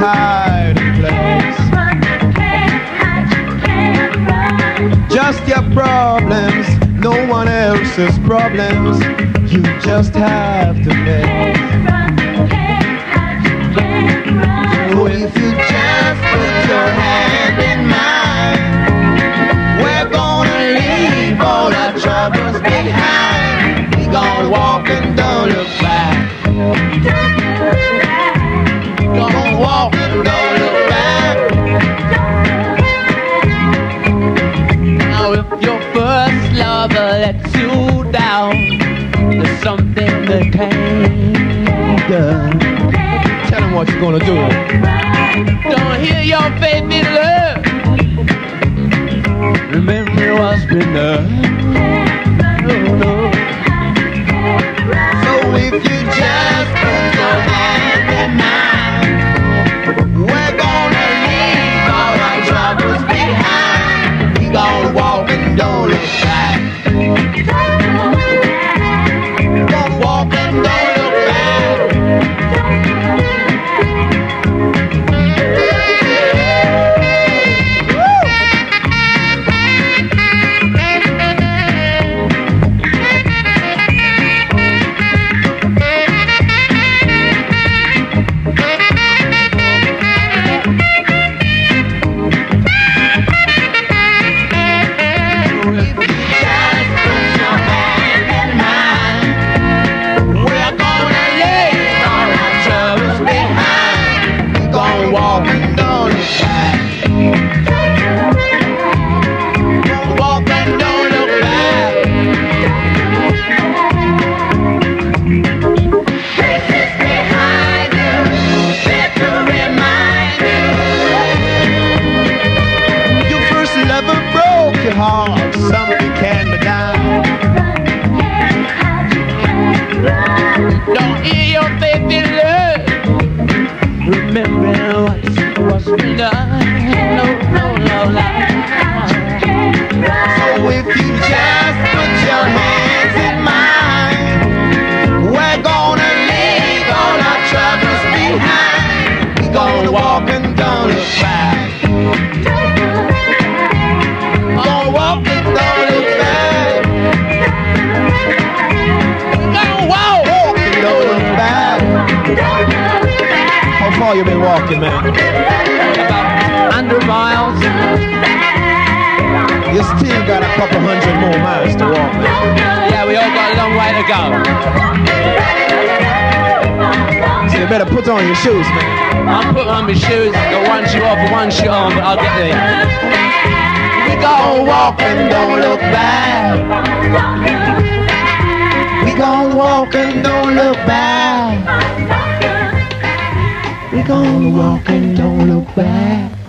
place. Just your problems, no one else's problems. You just have to face. Gonna do. it. Don't hear your in love. Heart, something can be done. Don't hear your faith in far you been walking, man? About 100 miles. You still got a couple hundred more miles to walk, man. Yeah, we all got a long way to go. So you better put on your shoes, man. I'm putting on my shoes. I got one shoe off and one shoe on, but I'll get there. We gonna walk and don't look back. We gonna walk and don't look back. We gonna walk and don't look back.